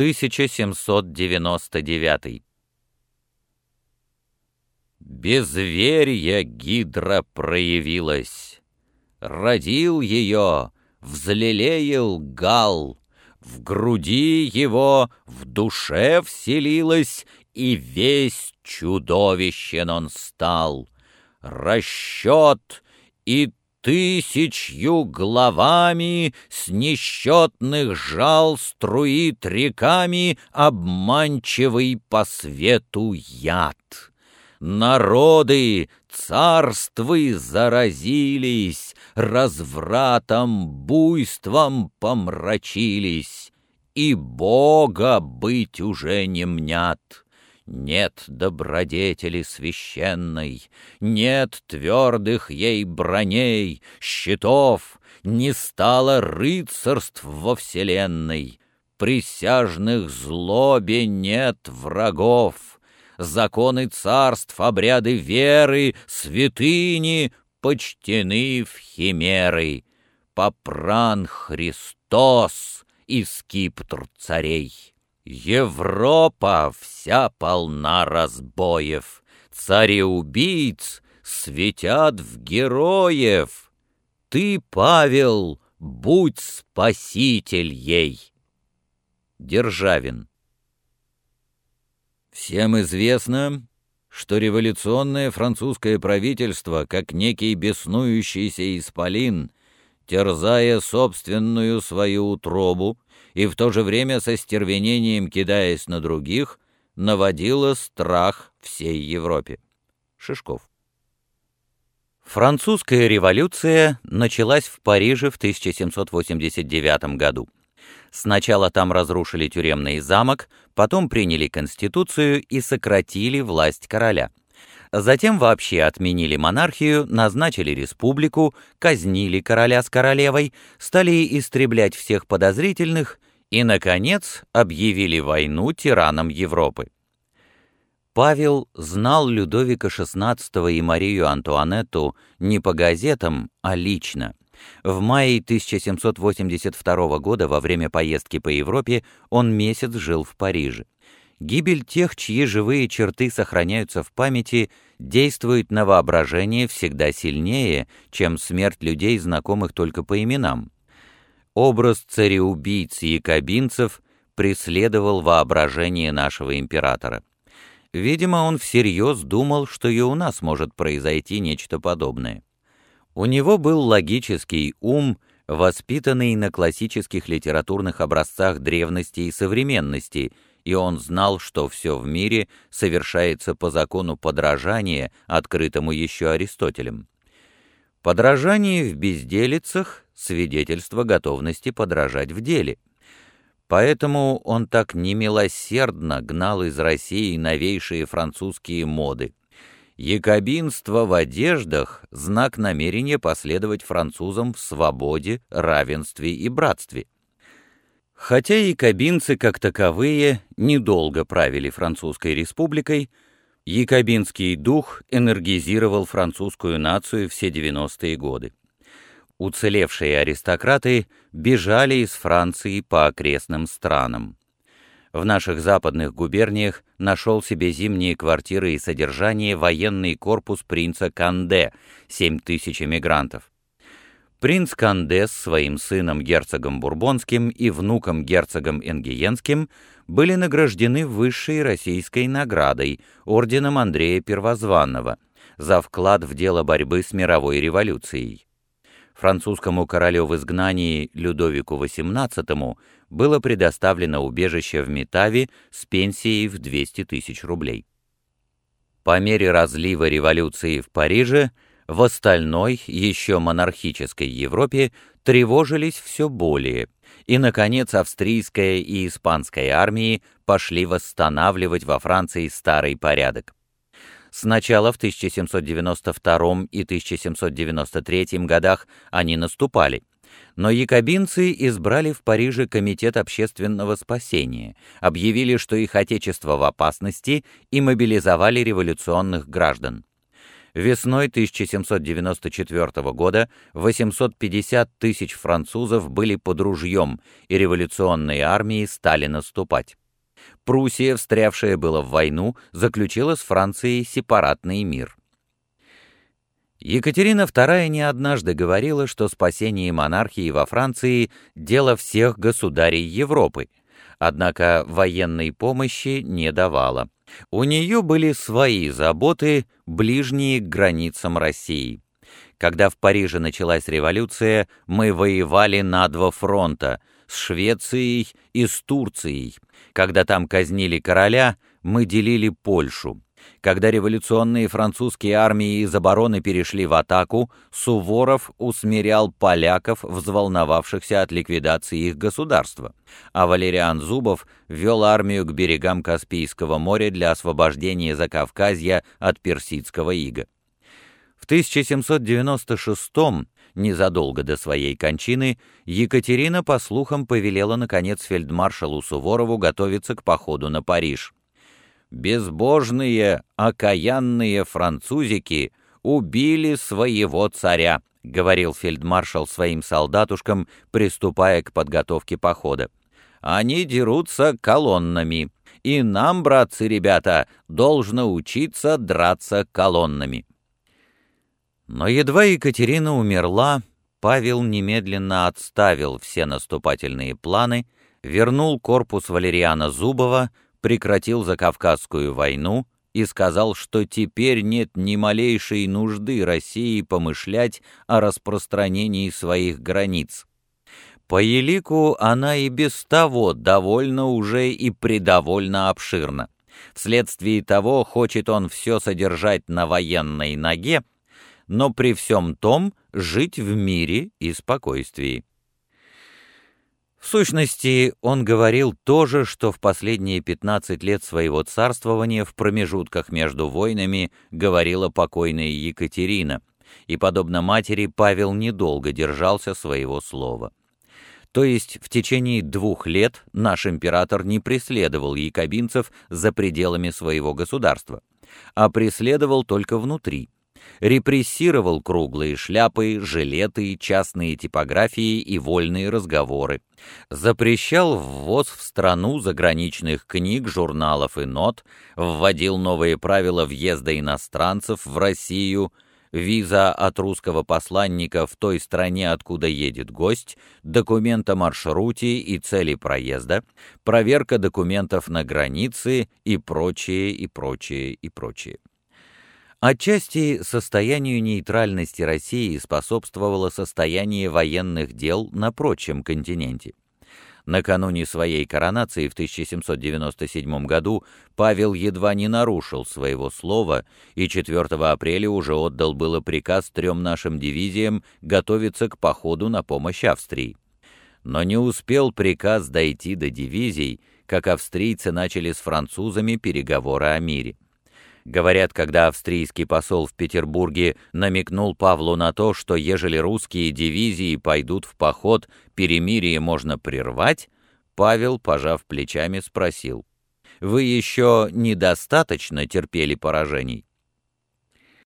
1799 Безверье гидра проявилась. Родил ее, взлелеял гал, В груди его в душе вселилась, И весь чудовищен он стал. Расчет и Тысячью головами с несчетных жал струит реками Обманчивый по свету яд. Народы, царствы заразились, Развратом, буйством помрачились, И Бога быть уже не мнят. Нет добродетели священной, Нет твердых ей броней, щитов, Не стало рыцарств во вселенной, Присяжных злобе нет врагов, Законы царств, обряды веры, Святыни почтены в химеры. Попран Христос и скиптр царей. Европа вся полна разбоев, Цареубийц светят в героев. Ты, Павел, будь спаситель ей. Державин Всем известно, что революционное французское правительство, как некий беснующийся исполин, терзая собственную свою утробу, и в то же время со стервенением кидаясь на других, наводила страх всей Европе. Шишков. Французская революция началась в Париже в 1789 году. Сначала там разрушили тюремный замок, потом приняли конституцию и сократили власть короля. Затем вообще отменили монархию, назначили республику, казнили короля с королевой, стали истреблять всех подозрительных и, наконец, объявили войну тиранам Европы. Павел знал Людовика XVI и Марию Антуанетту не по газетам, а лично. В мае 1782 года во время поездки по Европе он месяц жил в Париже. Гибель тех, чьи живые черты сохраняются в памяти, действует на воображение всегда сильнее, чем смерть людей, знакомых только по именам. Образ цареубийц и якобинцев преследовал воображение нашего императора. Видимо, он всерьез думал, что и у нас может произойти нечто подобное. У него был логический ум, воспитанный на классических литературных образцах древности и современности – и он знал, что все в мире совершается по закону подражания, открытому еще Аристотелем. Подражание в безделицах — свидетельство готовности подражать в деле. Поэтому он так немилосердно гнал из России новейшие французские моды. Якобинство в одеждах — знак намерения последовать французам в свободе, равенстве и братстве. Хотя и кабинцы, как таковые, недолго правили Французской республикой, якобинский дух энергизировал французскую нацию все 90-е годы. Уцелевшие аристократы бежали из Франции по окрестным странам. В наших западных губерниях нашел себе зимние квартиры и содержание военный корпус принца Канде, 7 тысяч эмигрантов. Принц Канде с своим сыном герцогом Бурбонским и внуком герцогом Энгиенским были награждены высшей российской наградой, орденом Андрея Первозванного, за вклад в дело борьбы с мировой революцией. Французскому королю в изгнании Людовику XVIII было предоставлено убежище в Метаве с пенсией в 200 тысяч рублей. По мере разлива революции в Париже в остальной, еще монархической Европе тревожились все более, и, наконец, австрийская и испанская армии пошли восстанавливать во Франции старый порядок. Сначала в 1792 и 1793 годах они наступали, но якобинцы избрали в Париже Комитет общественного спасения, объявили, что их отечество в опасности и мобилизовали революционных граждан. Весной 1794 года 850 тысяч французов были под ружьем, и революционные армии стали наступать. Пруссия, встрявшая было в войну, заключила с Францией сепаратный мир. Екатерина II не однажды говорила, что спасение монархии во Франции – дело всех государей Европы, однако военной помощи не давала. У нее были свои заботы, ближние к границам России. Когда в Париже началась революция, мы воевали на два фронта – с Швецией и с Турцией. Когда там казнили короля, мы делили Польшу. Когда революционные французские армии из обороны перешли в атаку, Суворов усмирял поляков, взволновавшихся от ликвидации их государства, а Валериан Зубов вел армию к берегам Каспийского моря для освобождения Закавказья от персидского ига. В 1796 незадолго до своей кончины, Екатерина, по слухам, повелела, наконец, фельдмаршалу Суворову готовиться к походу на Париж безбожные, окаянные французики убили своего царя», — говорил фельдмаршал своим солдатушкам, приступая к подготовке похода. «Они дерутся колоннами, и нам, братцы ребята, должно учиться драться колоннами». Но едва Екатерина умерла, Павел немедленно отставил все наступательные планы, вернул корпус Валериана Зубова, прекратил Закавказскую войну и сказал, что теперь нет ни малейшей нужды России помышлять о распространении своих границ. По елику она и без того довольно уже и предовольно обширна. Вследствие того хочет он все содержать на военной ноге, но при всем том жить в мире и спокойствии. В сущности, он говорил то же, что в последние 15 лет своего царствования в промежутках между войнами говорила покойная Екатерина, и, подобно матери, Павел недолго держался своего слова. То есть в течение двух лет наш император не преследовал якобинцев за пределами своего государства, а преследовал только внутри – репрессировал круглые шляпы, жилеты, частные типографии и вольные разговоры, запрещал ввоз в страну заграничных книг, журналов и нот, вводил новые правила въезда иностранцев в Россию, виза от русского посланника в той стране, откуда едет гость, документ о маршруте и цели проезда, проверка документов на границе и прочее, и прочее, и прочее. Отчасти состоянию нейтральности России способствовало состояние военных дел на прочем континенте. Накануне своей коронации в 1797 году Павел едва не нарушил своего слова и 4 апреля уже отдал было приказ трем нашим дивизиям готовиться к походу на помощь Австрии. Но не успел приказ дойти до дивизий, как австрийцы начали с французами переговоры о мире. Говорят, когда австрийский посол в Петербурге намекнул Павлу на то, что ежели русские дивизии пойдут в поход, перемирие можно прервать, Павел, пожав плечами, спросил, «Вы еще недостаточно терпели поражений?»